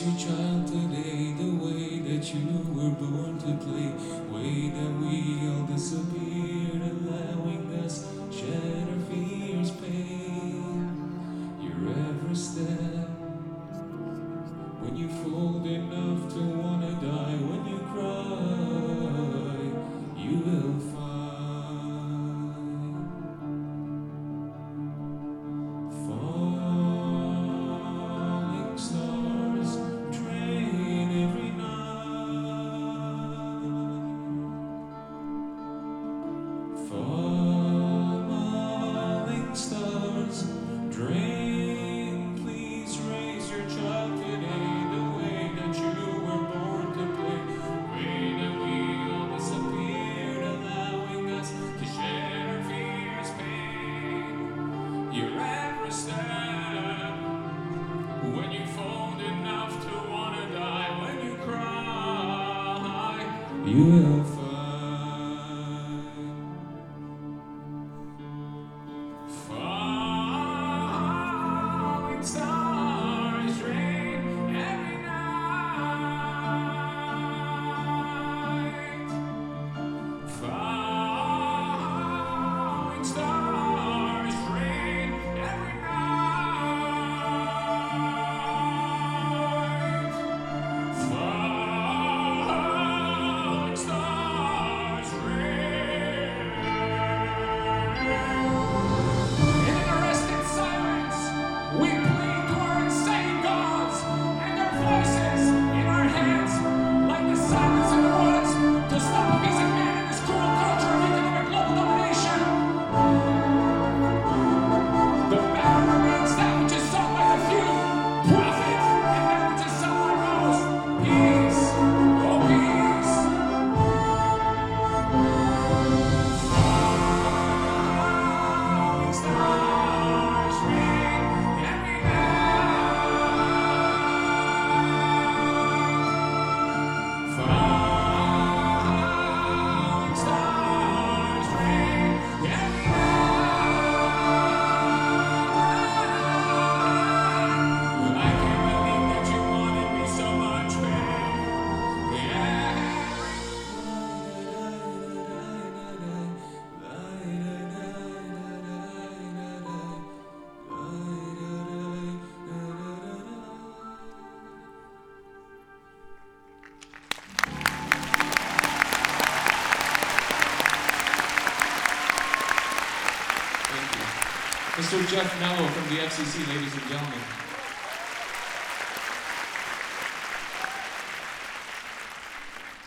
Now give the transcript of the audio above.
Your child today, the way that you were born to play, way that we all disappeared, allowing us shed our fears, pain. Your every step, when you fold enough to wanna die, when you cry, you will find. Step. When you enough to wanna die, when you cry, you will Mr. Jeff Mello from the FCC, ladies and gentlemen.